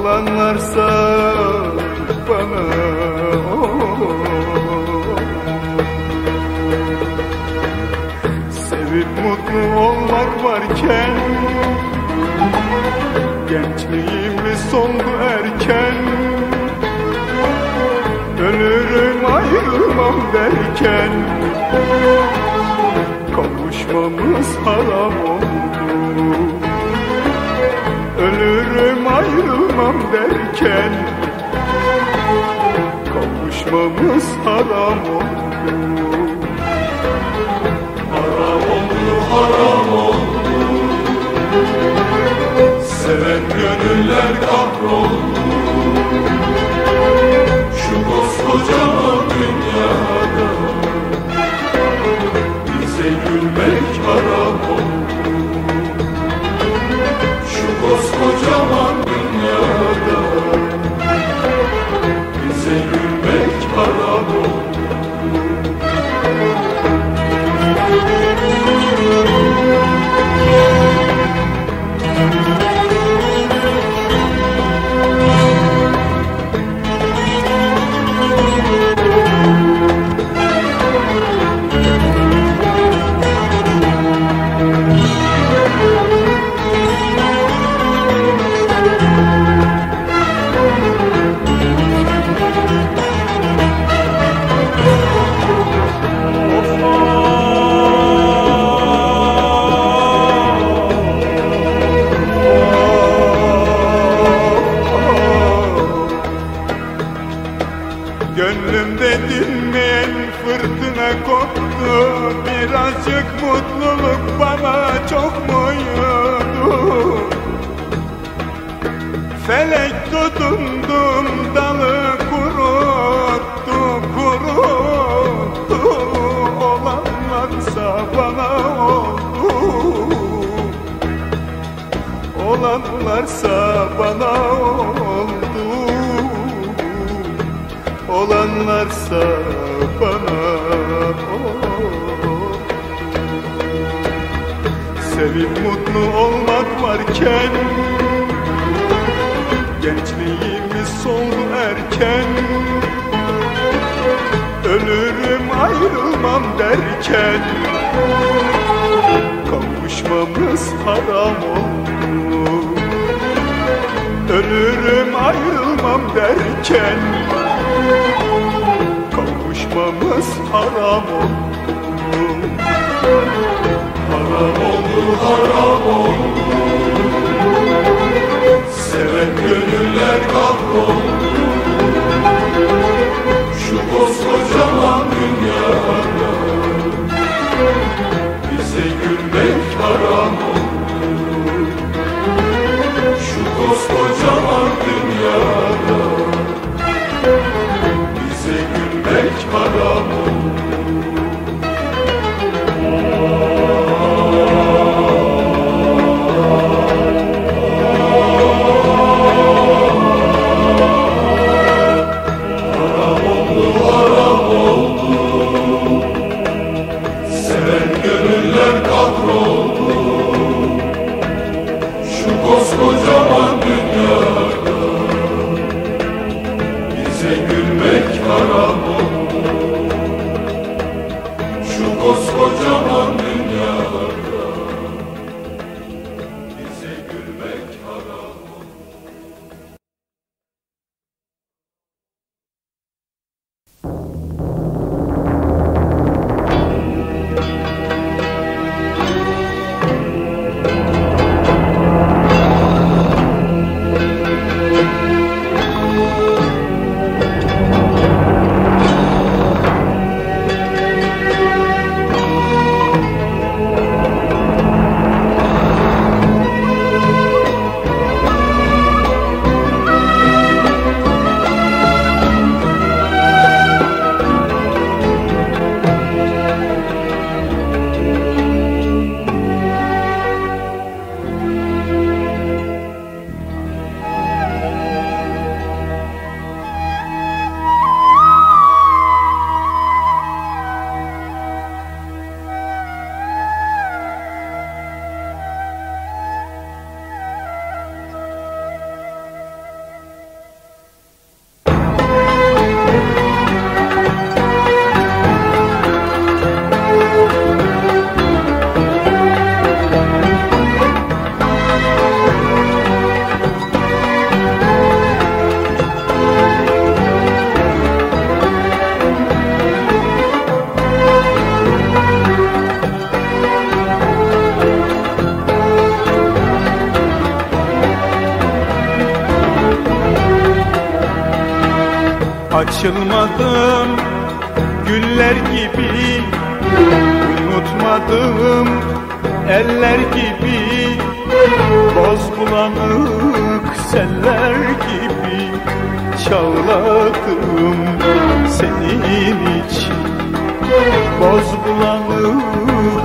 Olanlarsa bana Sevip mutlu olmak varken Gençliğimiz soldu erken Ölürüm ayrılmam derken Kavuşmamız haram oldu Ölürüm ayrılmam derken Kavuşmamız haram oldu. Haram oldu, haram oldu Seven gönüller kahroldu. Şu koskocaman dünyada Bize gülmek haram oldu koskocaman dünyada Bize gülmek haram oldu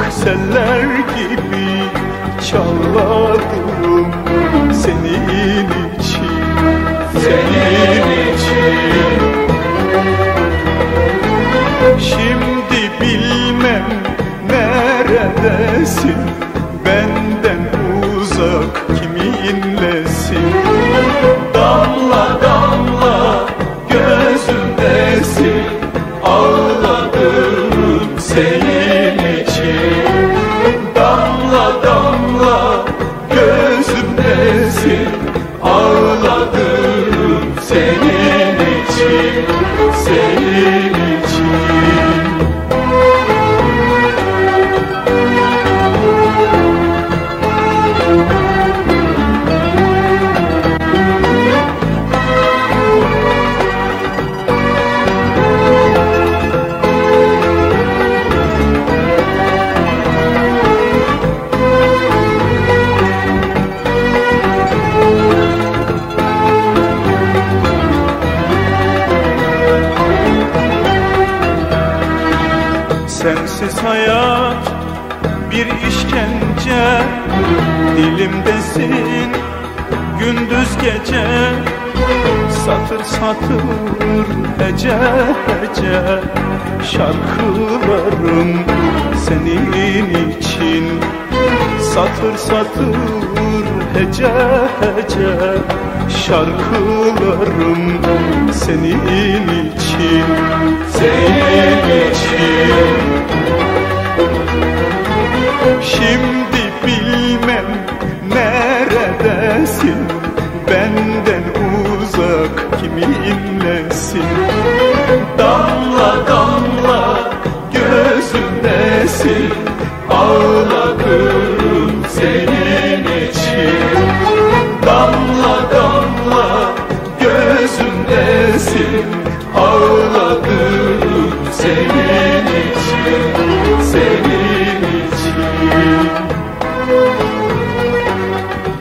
Excellent. şarkılarım senin için. Satır satır hece hece şarkılarım senin için. Senin için. Şimdi bilmem neredesin? Benden uzak kiminlesin? Damla damla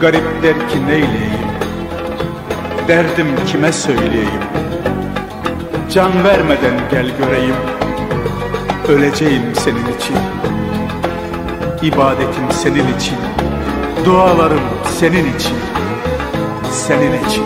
Garip der ki neyleyim? Derdim kime söyleyeyim? Can vermeden gel göreyim. Öleceğim senin için. İbadetim senin için. Dualarım senin için. Senin için.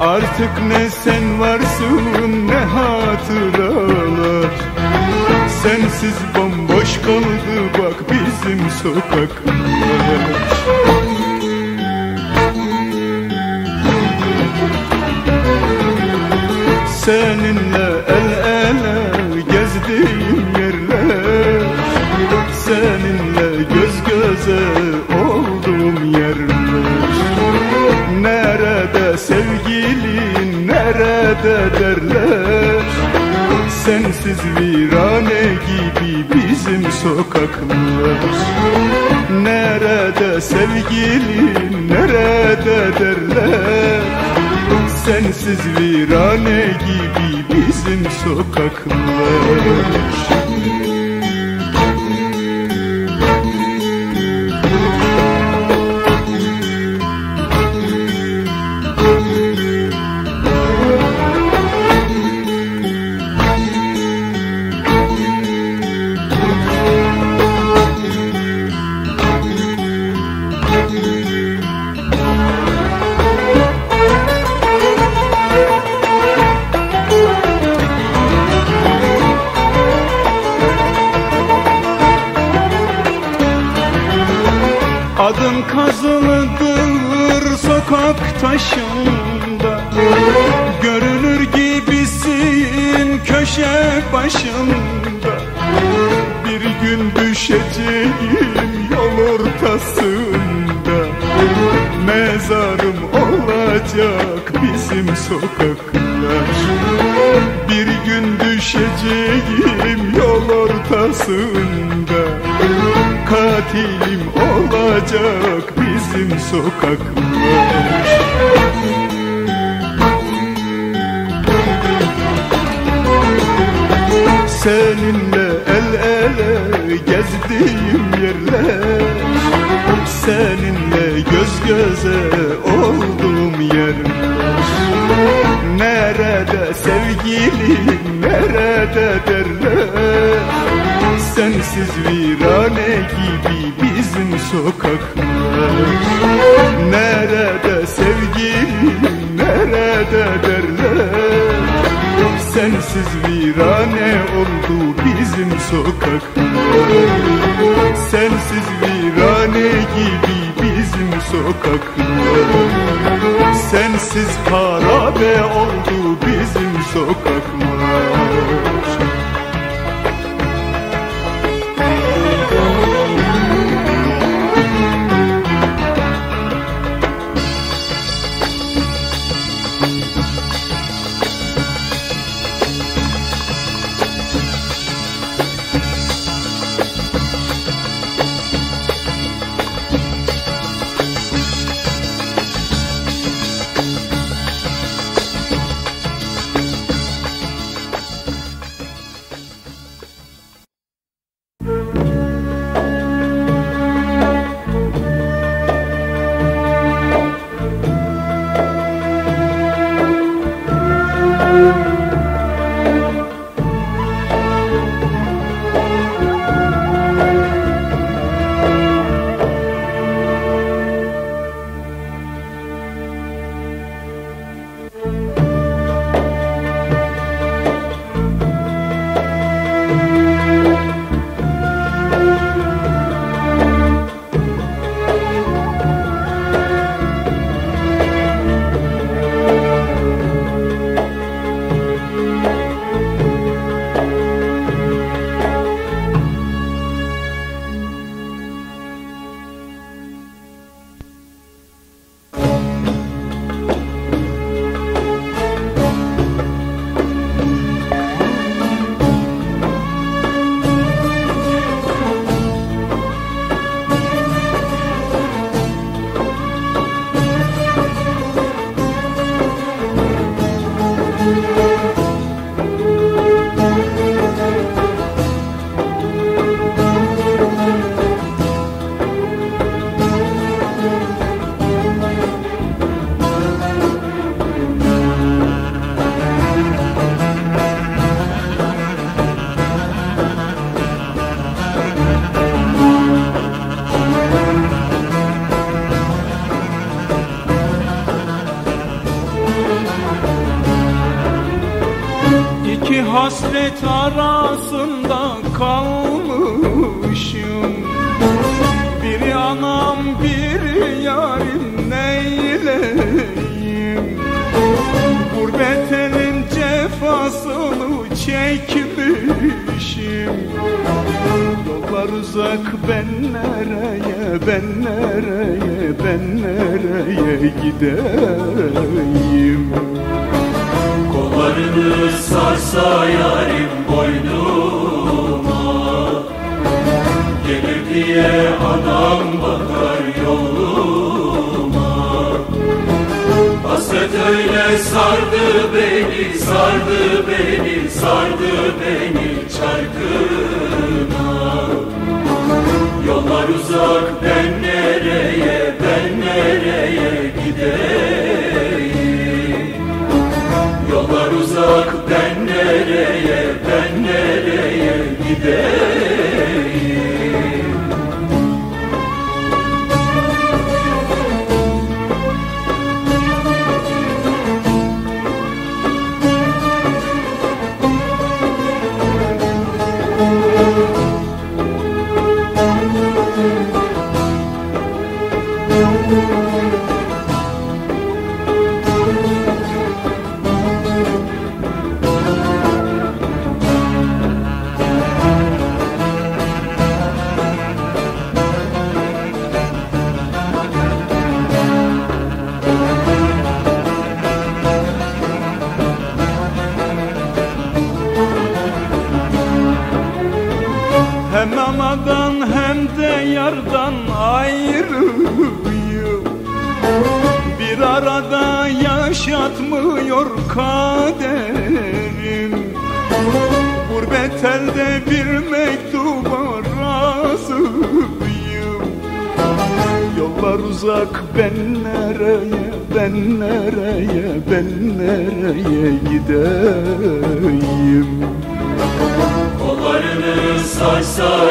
Artık ne sen varsın ne hatıralar. Sensiz bomboş kaldı bak bizim sokaklar. Seninle el ele gezdiğim yerler. Seninle göz göze olduğum yerler. Nere nerede derler? Sensiz virane gibi bizim sokaklar. Nerede sevgilin nerede derler? Sensiz virane gibi bizim sokaklar sokak taşında. Görünür gibisin köşe başında. Bir gün düşeceğim yol ortasında. Mezarım olacak bizim sokaklar. Bir gün düşeceğim yol ortasında. Katilim olacak bizim sokaklar Seninle el ele gezdiğim yerler. Seninle göz göze olduğum yerler. Nerede sevgilim nerede derler Sensiz virane gibi bizim sokaklar. Nerede sevgilim nerede derler? Sensiz virane oldu bizim sokaklar. Sensiz virane gibi bizim sokaklar. Sensiz harabe oldu bizim sokaklar uzak ben nereye ben nereye gideyim? Yollar uzak ben nereye ben nereye gideyim?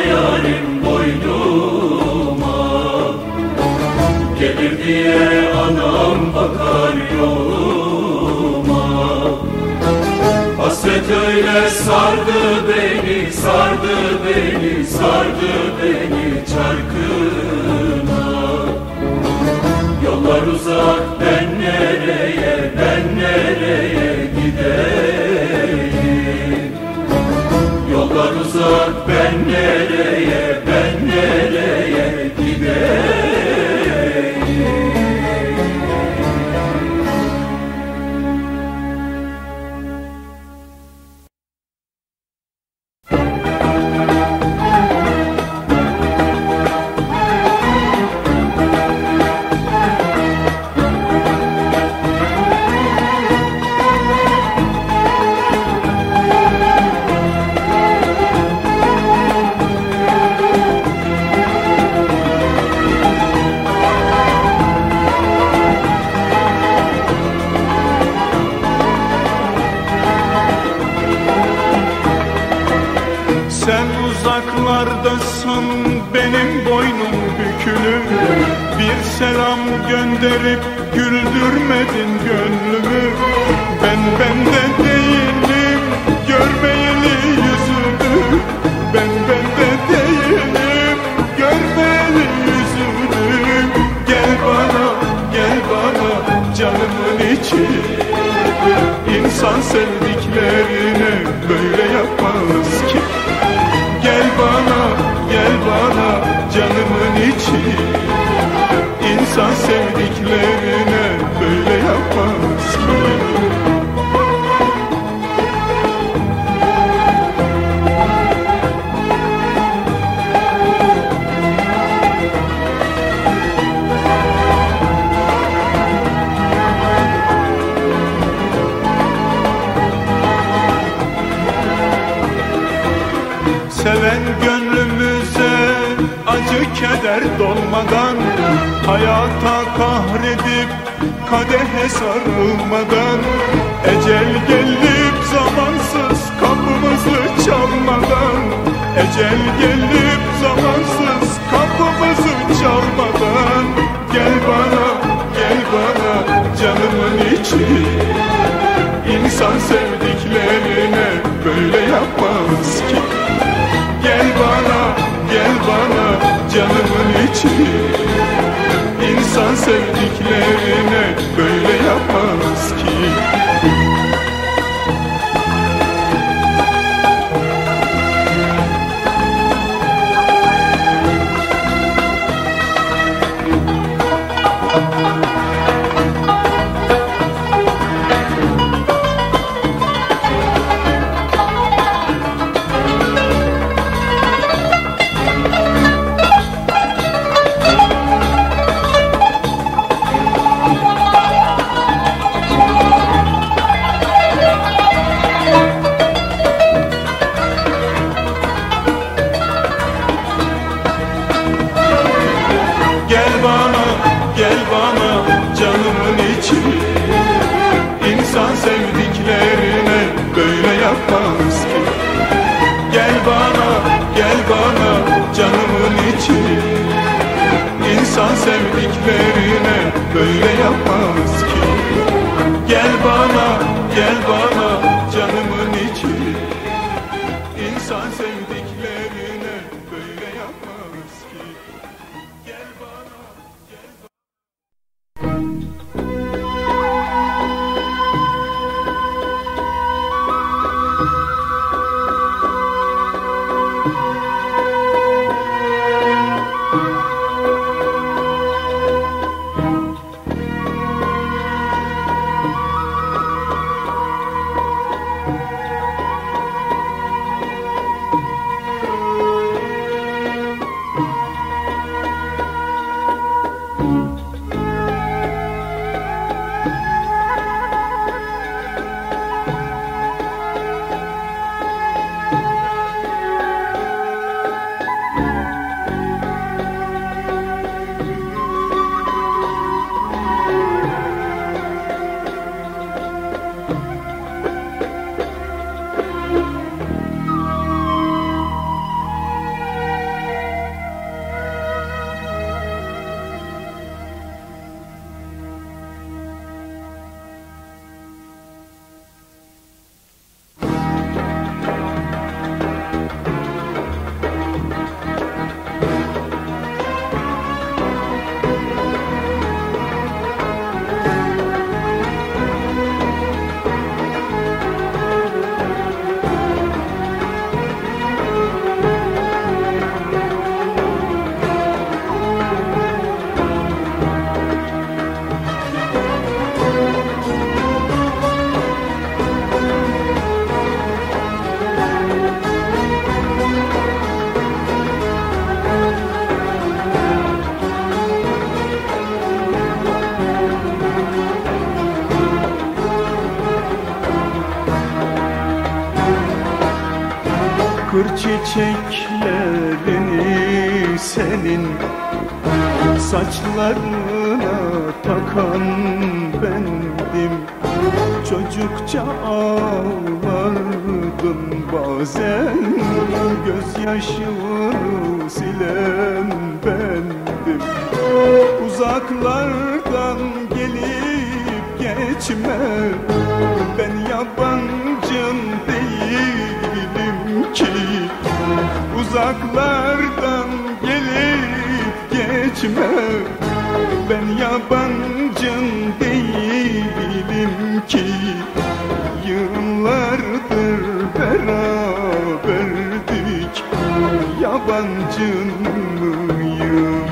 hayalim boynuma. Gelir diye anam bakar yoluma. Hasret öyle sardı beni, sardı beni, sardı beni çarkına. Yollar uzak ben nereye, ben nereye giderim? Yolları sor ben nereye ben nereye giderim? Kır çiçeklerini senin Saçlarına takan bendim. Çocukça ağlardım bazen Gözyaşını silen bendim. Uzaklardan gelip geçme Ben yabancın değilim ki Uzaklardan gelip geçme. Ben yabancın değilim ki. Yıllardır beraberdik. Yabancın mıyım?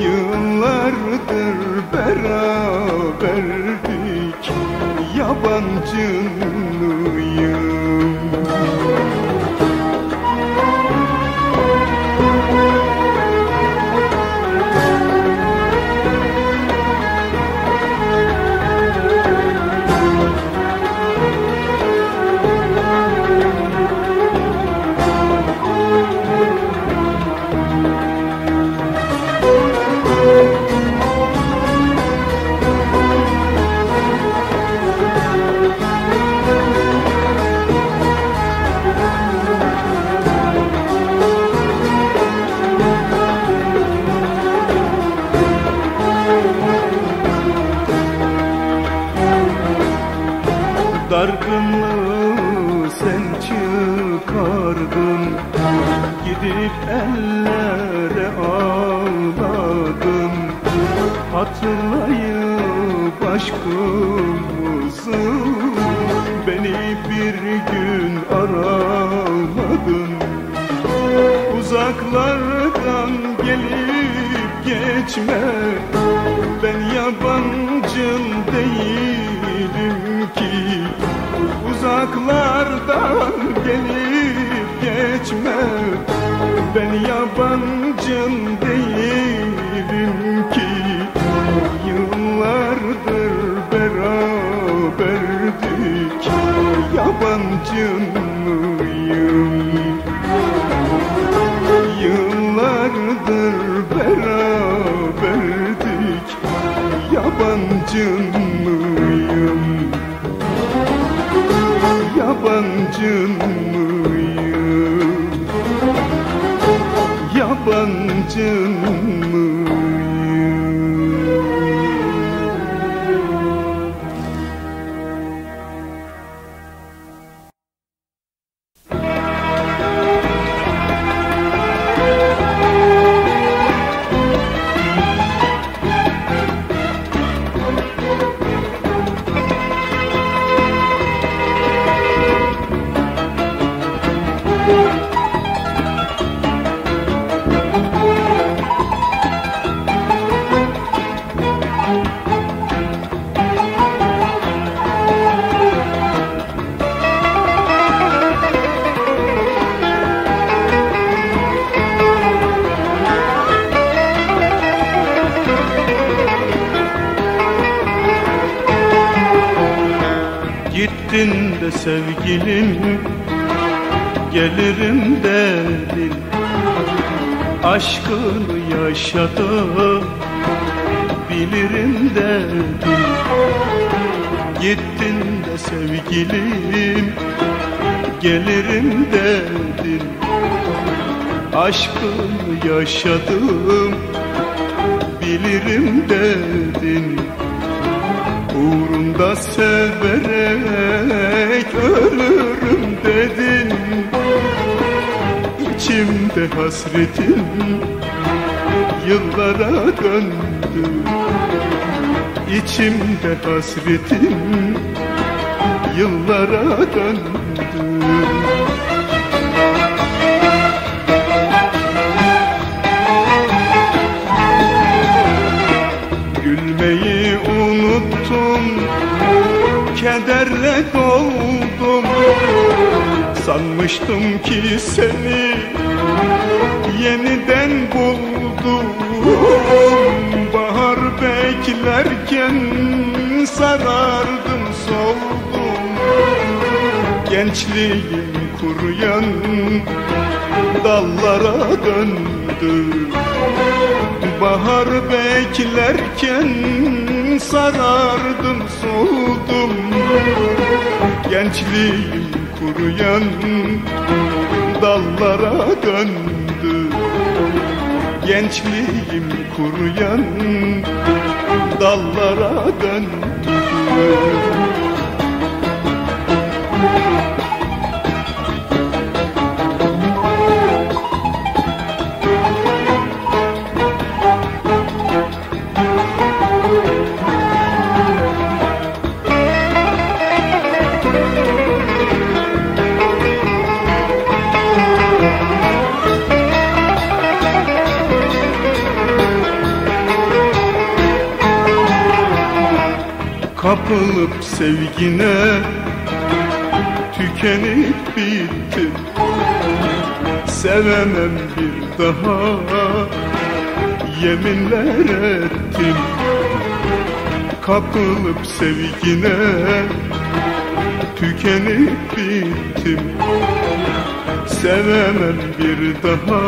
Yıllardır beraberdik. Yabancın mıyım İçimde hasretin yıllara döndü. İçimde hasretin yıllara döndü. Gülmeyi unuttum Kederle doldum. Sanmıştım ki seni Yeniden buldum. Bahar beklerken Sarardım soldum. Gençliğim kuruyan Dallara döndü Bahar beklerken sarardım soldum. Gençliğim kuruyan dallara döndü. Gençliğim kuruyan dallara döndü Kapılıp sevgine Tükenip bittim Sevemem bir daha Yeminler ettim. Kapılıp sevgine Tükenip bittim. Sevemem bir daha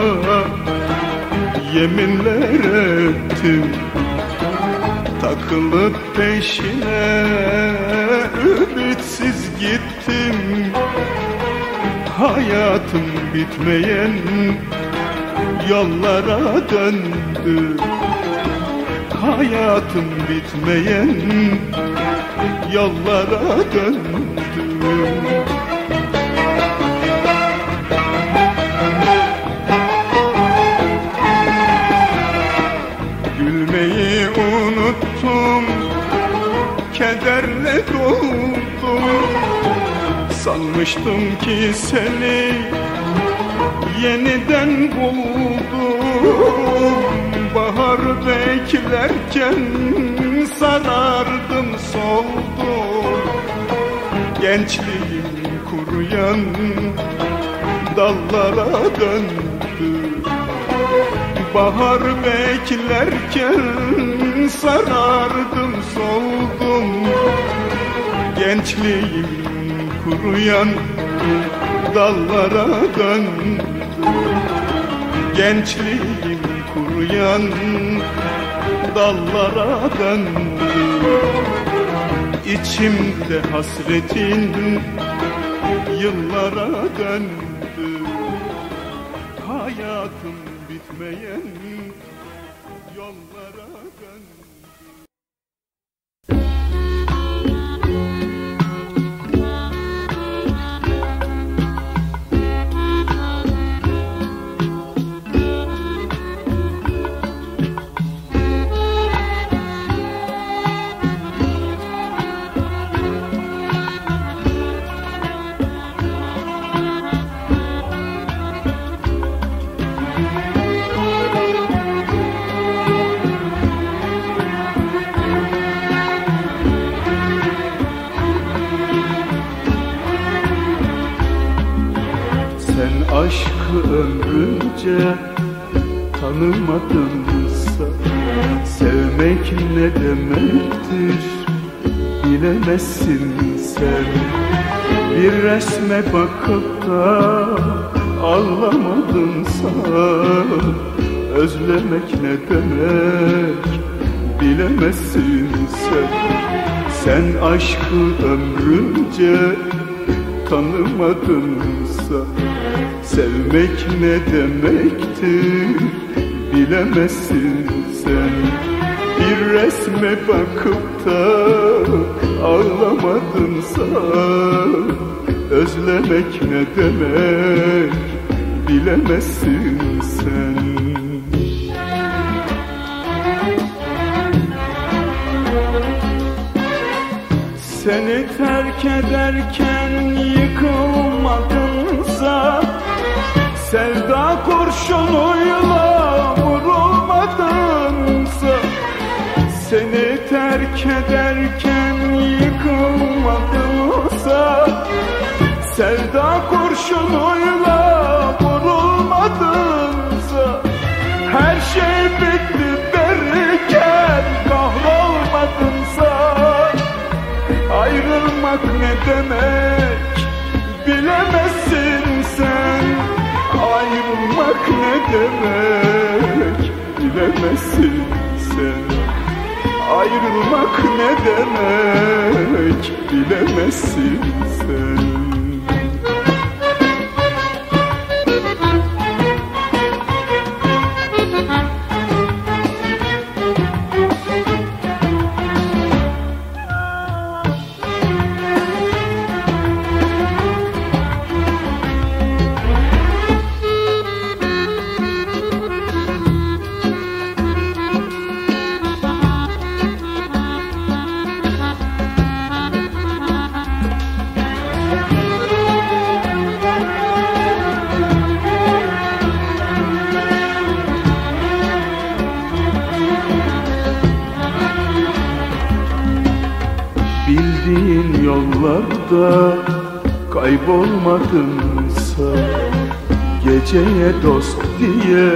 Yeminler ettim Takılıp peşine ümitsiz gittim. Hayatım bitmeyen yollara döndü. Hayatım bitmeyen yollara döndü Sanmıştım ki seni Yeniden buldum. Bahar beklerken Sarardım soldum. Gençliğim kuruyan Dallara döndü. Bahar beklerken sarardım soldum. Gençliğim kuruyan dallara döndü Gençliğim kuruyan dallara döndü İçimde hasretin yıllara döndü tanımadınsa Sevmek ne demektir? Bilemezsin sen. Bir resme bakıp da ağlamadınsa Özlemek ne demek? Bilemezsin sen. Sen aşkı ömrünce tanımadınsa Sevmek ne demektir bilemezsin sen. Bir resme bakıp da ağlamadınsa Özlemek ne demek bilemezsin sen. Seni terk ederken yıkılmadınsa Sevda kurşunuyla Seni terk ederken yıkılmadınsa Sevda kurşunuyla vurulmadınsa Her şey bitti derken kahrolmadınsa Ayrılmak ne demek bilemezsin sen Ayrılmak ne demek bilemezsin sen Ayrılmak ne demek bilemezsin sen dost diye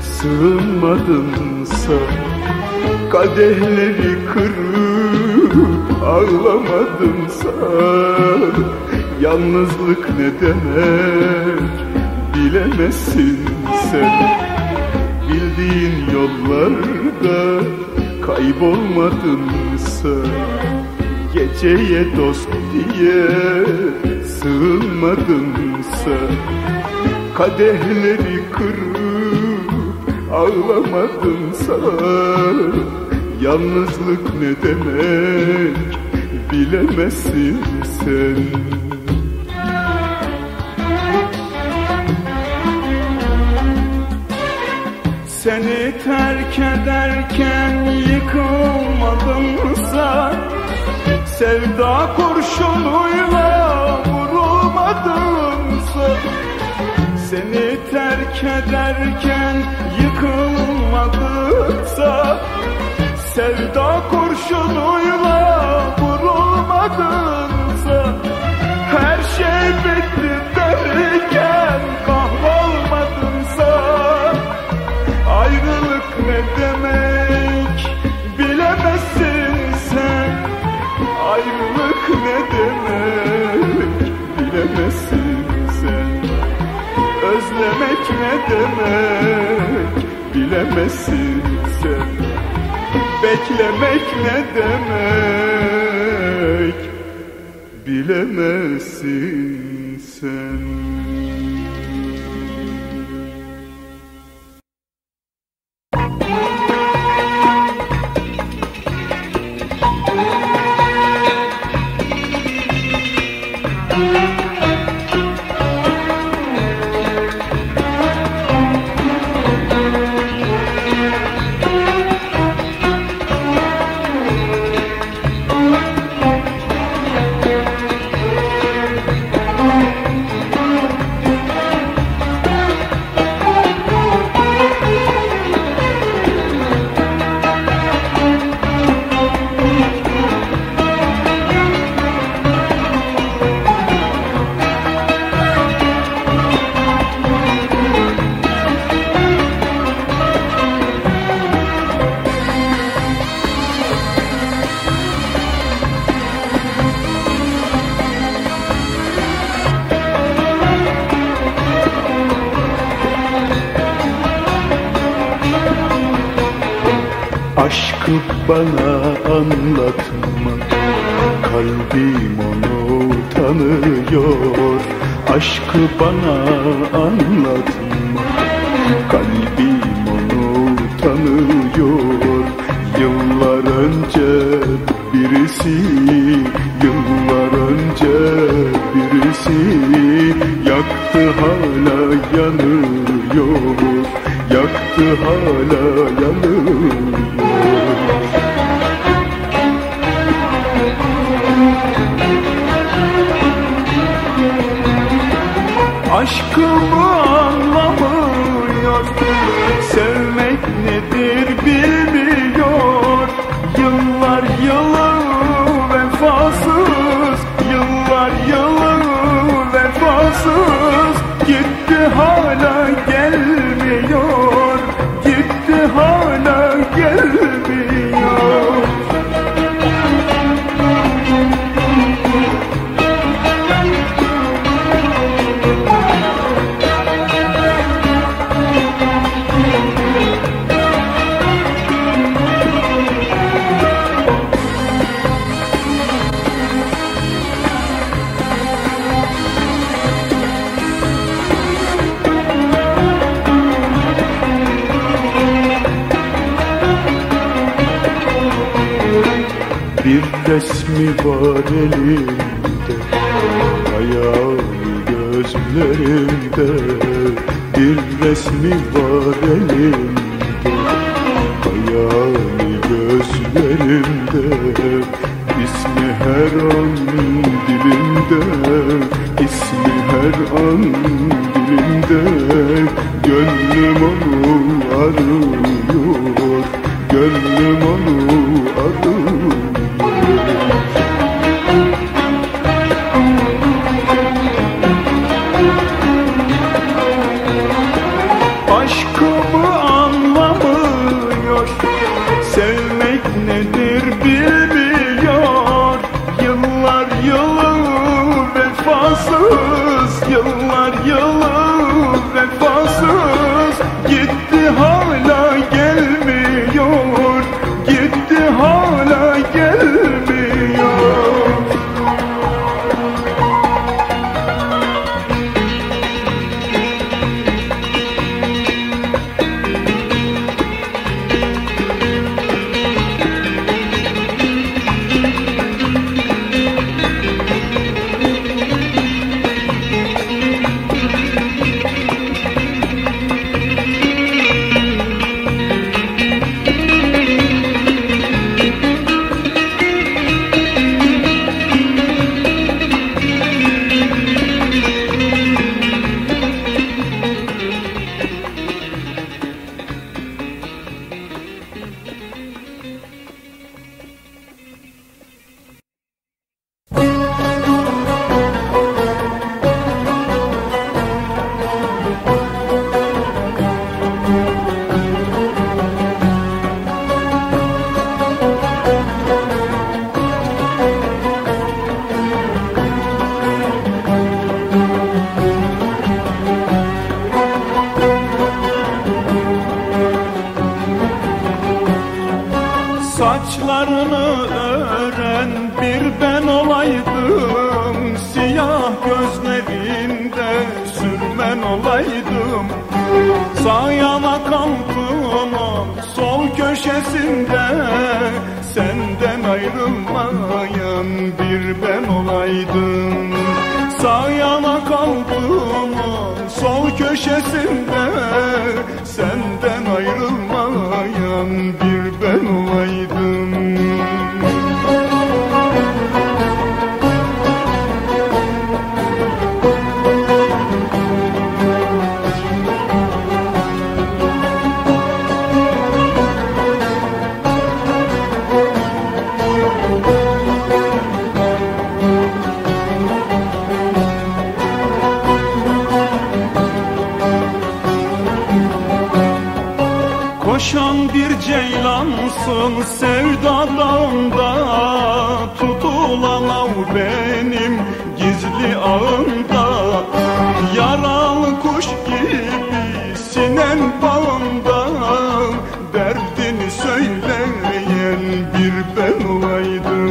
sığınmadınsa Kadehleri kırıp ağlamadınsa Yalnızlık ne demek bilemezsin sen. Bildiğin yollarda kaybolmadınsa Geceye dost diye sığınmadınsa Kadehleri kırıp ağlamadınsa Yalnızlık ne demek bilemezsin sen. Seni terk ederken yıkılmadımsa Sevda kurşunuyla Seni terk ederken yıkılmadımsa Sevda kurşunuyla vurulmadımsa Her şey bitti derken kahrolmadımsa Ayrılık ne demek ne demek? Bilemezsin sen. Beklemek ne demek? Bilemezsin sen bana Yıllar yılı vefasız Gitti hala Resmi var elimde. Hayali gözlerimde. Bir resmi var elimde. Hayali gözlerimde. İsmi her an dilimde. İsmi her an dilimde. Gönlüm onu arıyor. Gönlüm onu Saçlarını ören bir ben olaydım. Siyah gözlerinde sürmen olaydım. Sağ yana kalkımın sol köşesinde Senden ayrılmayan bir ben olaydım. Sağ yana kalkımın sol köşesinde Senden ayrılmayan bir ben olaydım ceylansın sevda dağında Tutulan av benim gizli ağımda. Yaralı kuş gibi sinen bağında Derdini söyle söyleyen bir ben olaydım